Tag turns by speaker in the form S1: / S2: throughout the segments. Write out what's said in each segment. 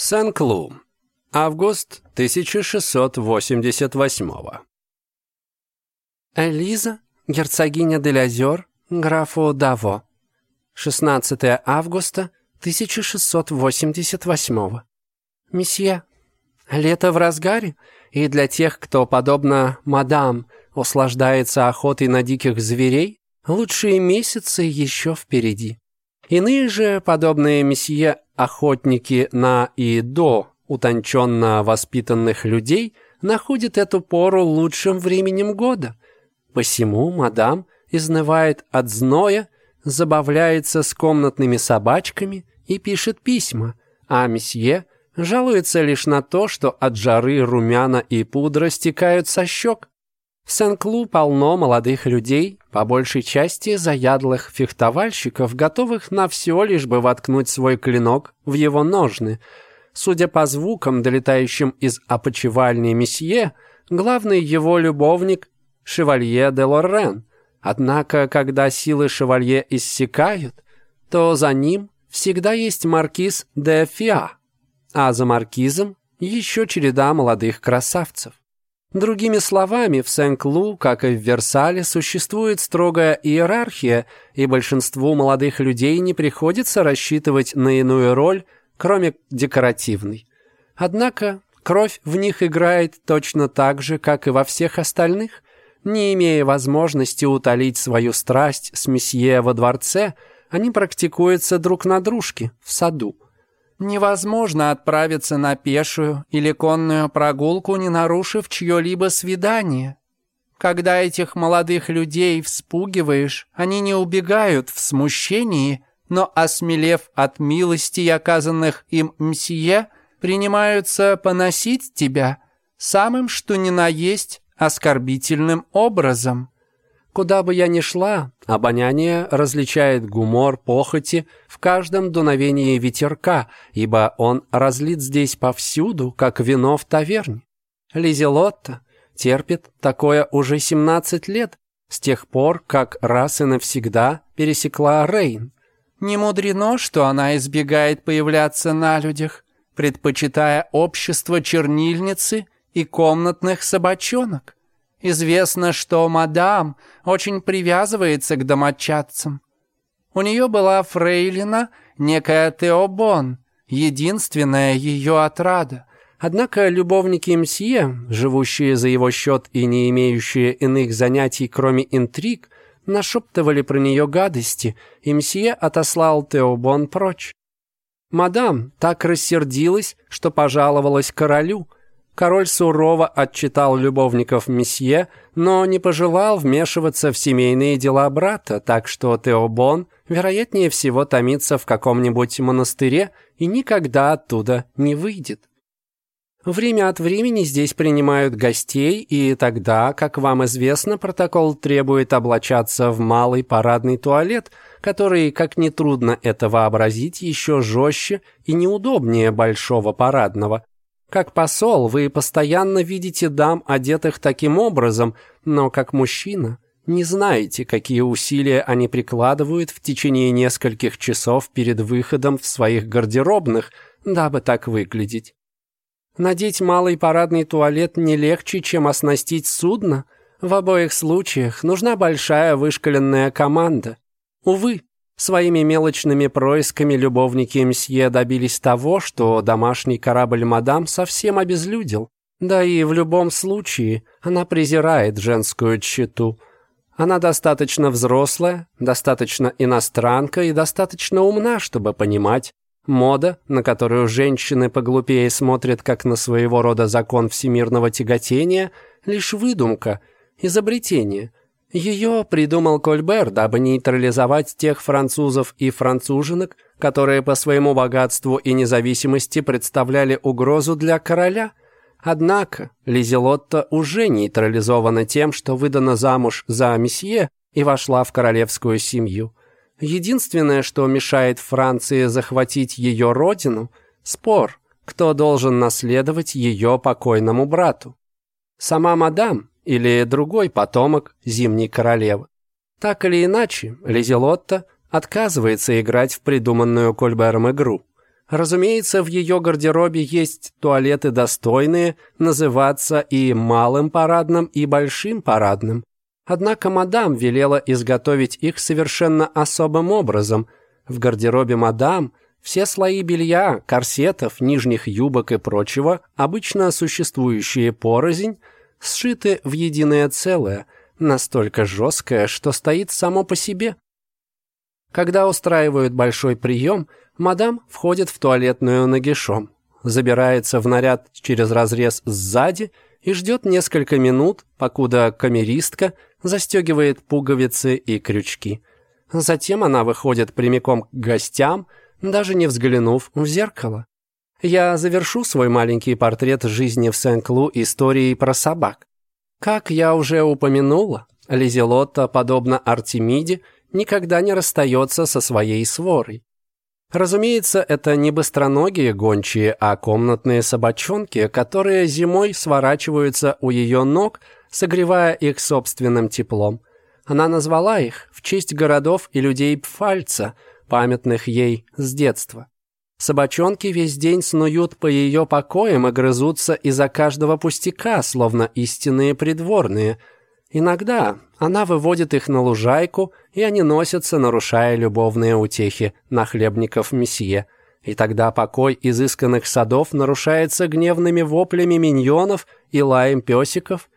S1: Сен-Клу. Август 1688-го.
S2: Элиза, герцогиня Делязер, графу Даво. 16 августа 1688. Месье, лето в разгаре, и для тех, кто, подобно мадам, услаждается охотой на диких зверей, лучшие месяцы еще впереди. Иные же, подобные месье охотники на и до утонченно воспитанных людей, находят эту пору лучшим временем года. Посему мадам изнывает от зноя, забавляется с комнатными собачками и пишет письма, а месье жалуется лишь на то, что от жары румяна и пудра стекают со щек. В Сен-Клу полно молодых людей, по большей части заядлых фехтовальщиков, готовых на все, лишь бы воткнуть свой клинок в его ножны. Судя по звукам, долетающим из опочивальни месье, главный его любовник — шевалье де Лоррен. Однако, когда силы шевалье иссякают, то за ним всегда есть маркиз де Фиа, а за маркизом еще череда молодых красавцев. Другими словами, в Сен-Клу, как и в Версале, существует строгая иерархия, и большинству молодых людей не приходится рассчитывать на иную роль, кроме декоративной. Однако кровь в них играет точно так же, как и во всех остальных, не имея возможности утолить свою страсть с месье во дворце, они практикуются друг на дружке в саду. Невозможно отправиться на пешую или конную прогулку, не нарушив чье-либо свидание. Когда этих молодых людей вспугиваешь, они не убегают в смущении, но, осмелев от милости, оказанных им мсье, принимаются поносить тебя самым что ни на есть оскорбительным образом. Куда бы я ни шла, обоняние различает гумор похоти в каждом дуновении ветерка, ибо он разлит здесь повсюду, как вино в таверне. Лизелотта терпит такое уже 17 лет, с тех пор, как раз и навсегда пересекла Рейн. Не мудрено, что она избегает появляться на людях, предпочитая общество чернильницы и комнатных собачонок. Известно, что мадам очень привязывается к домочадцам. У нее была фрейлина, некая Теобон, единственная ее отрада. Однако любовники Мсье, живущие за его счет и не имеющие иных занятий, кроме интриг, нашептывали про нее гадости, и Мсье отослал Теобон прочь. Мадам так рассердилась, что пожаловалась королю – Король сурово отчитал любовников месье, но не пожелал вмешиваться в семейные дела брата, так что Теобон, вероятнее всего, томится в каком-нибудь монастыре и никогда оттуда не выйдет. Время от времени здесь принимают гостей, и тогда, как вам известно, протокол требует облачаться в малый парадный туалет, который, как нетрудно это вообразить, еще жестче и неудобнее большого парадного – как посол вы постоянно видите дам, одетых таким образом, но как мужчина не знаете, какие усилия они прикладывают в течение нескольких часов перед выходом в своих гардеробных, дабы так выглядеть. Надеть малый парадный туалет не легче, чем оснастить судно. В обоих случаях нужна большая вышкаленная команда. Увы, Своими мелочными происками любовники мсье добились того, что домашний корабль мадам совсем обезлюдил. Да и в любом случае она презирает женскую тщету. Она достаточно взрослая, достаточно иностранка и достаточно умна, чтобы понимать, мода, на которую женщины поглупее смотрят как на своего рода закон всемирного тяготения, лишь выдумка, изобретение – ее придумал Кольбер, дабы нейтрализовать тех французов и француженок, которые по своему богатству и независимости представляли угрозу для короля. Однако Лизелотта уже нейтрализована тем, что выдана замуж за месье и вошла в королевскую семью. Единственное, что мешает Франции захватить ее родину – спор, кто должен наследовать ее покойному брату. Сама мадам или другой потомок Зимней Королевы. Так или иначе, Лизелотта отказывается играть в придуманную Кольбером игру. Разумеется, в ее гардеробе есть туалеты достойные называться и малым парадным, и большим парадным. Однако мадам велела изготовить их совершенно особым образом. В гардеробе мадам все слои белья, корсетов, нижних юбок и прочего, обычно существующие порознь, сшиты в единое целое, настолько жесткое, что стоит само по себе. Когда устраивают большой прием, мадам входит в туалетную нагишом, забирается в наряд через разрез сзади и ждет несколько минут, покуда камеристка застегивает пуговицы и крючки. Затем она выходит прямиком к гостям, даже не взглянув в зеркало. Я завершу свой маленький портрет жизни в Сен-Клу историей про собак. Как я уже упомянула, Лизелотта, подобно Артемиде, никогда не расстается со своей сворой. Разумеется, это не быстроногие гончие, а комнатные собачонки, которые зимой сворачиваются у ее ног, согревая их собственным теплом. Она назвала их в честь городов и людей Пфальца, памятных ей с детства. Собачонки весь день снуют по ее покоям и грызутся из-за каждого пустяка, словно истинные придворные. Иногда она выводит их на лужайку, и они носятся, нарушая любовные утехи на хлебников месье. И тогда покой изысканных садов нарушается гневными воплями миньонов и лаем песиков.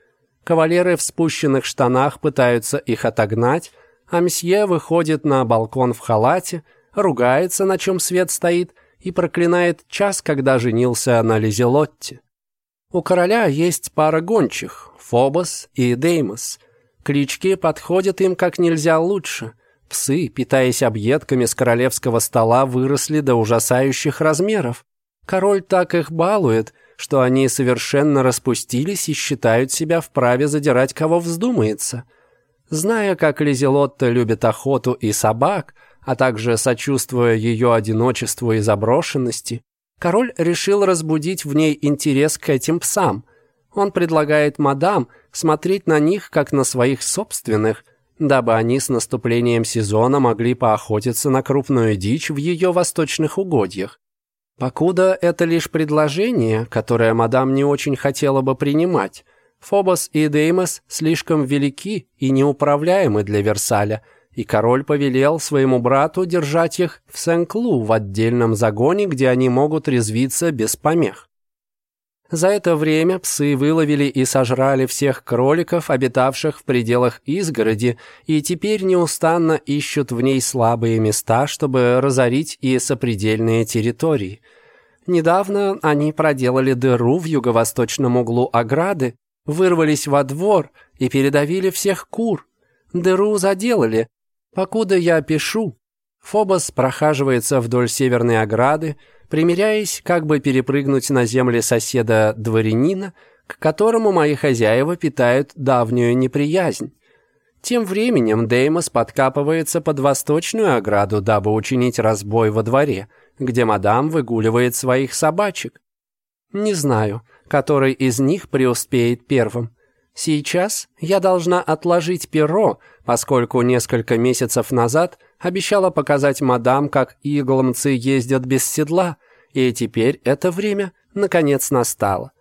S2: Кавалеры в спущенных штанах пытаются их отогнать, а месье выходит на балкон в халате, ругается, на чем свет стоит – и проклинает час, когда женился на Лизелотте. У короля есть пара гончих – Фобос и Деймос. Клички подходят им как нельзя лучше. Псы, питаясь объедками с королевского стола, выросли до ужасающих размеров. Король так их балует, что они совершенно распустились и считают себя вправе задирать кого вздумается. Зная, как Лизелотта любит охоту и собак – а также сочувствуя ее одиночеству и заброшенности, король решил разбудить в ней интерес к этим псам. Он предлагает мадам смотреть на них как на своих собственных, дабы они с наступлением сезона могли поохотиться на крупную дичь в ее восточных угодьях. Покуда это лишь предложение, которое мадам не очень хотела бы принимать, Фобос и Деймос слишком велики и неуправляемы для Версаля – и король повелел своему брату держать их в Сен-Клу в отдельном загоне, где они могут резвиться без помех. За это время псы выловили и сожрали всех кроликов, обитавших в пределах изгороди, и теперь неустанно ищут в ней слабые места, чтобы разорить и сопредельные территории. Недавно они проделали дыру в юго-восточном углу ограды, вырвались во двор и передавили всех кур. Дыру заделали, Покуда я пишу, Фобос прохаживается вдоль северной ограды, примеряясь, как бы перепрыгнуть на земли соседа-дворянина, к которому мои хозяева питают давнюю неприязнь. Тем временем Деймос подкапывается под восточную ограду, дабы учинить разбой во дворе, где мадам выгуливает своих собачек. Не знаю, который из них преуспеет первым. Сейчас я должна отложить перо, поскольку несколько месяцев назад обещала показать мадам, как игломцы ездят без седла, и теперь это время наконец настало.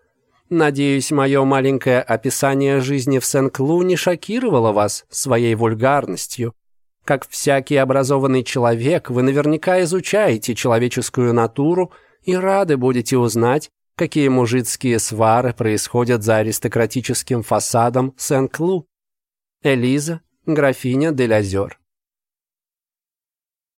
S2: Надеюсь, мое маленькое описание жизни в Сен-Клу не шокировало вас своей вульгарностью. Как всякий образованный человек, вы наверняка изучаете человеческую натуру и рады будете узнать, какие мужицкие свары происходят за аристократическим фасадом Сен-Клу. Элиза, графиня Дель Озер.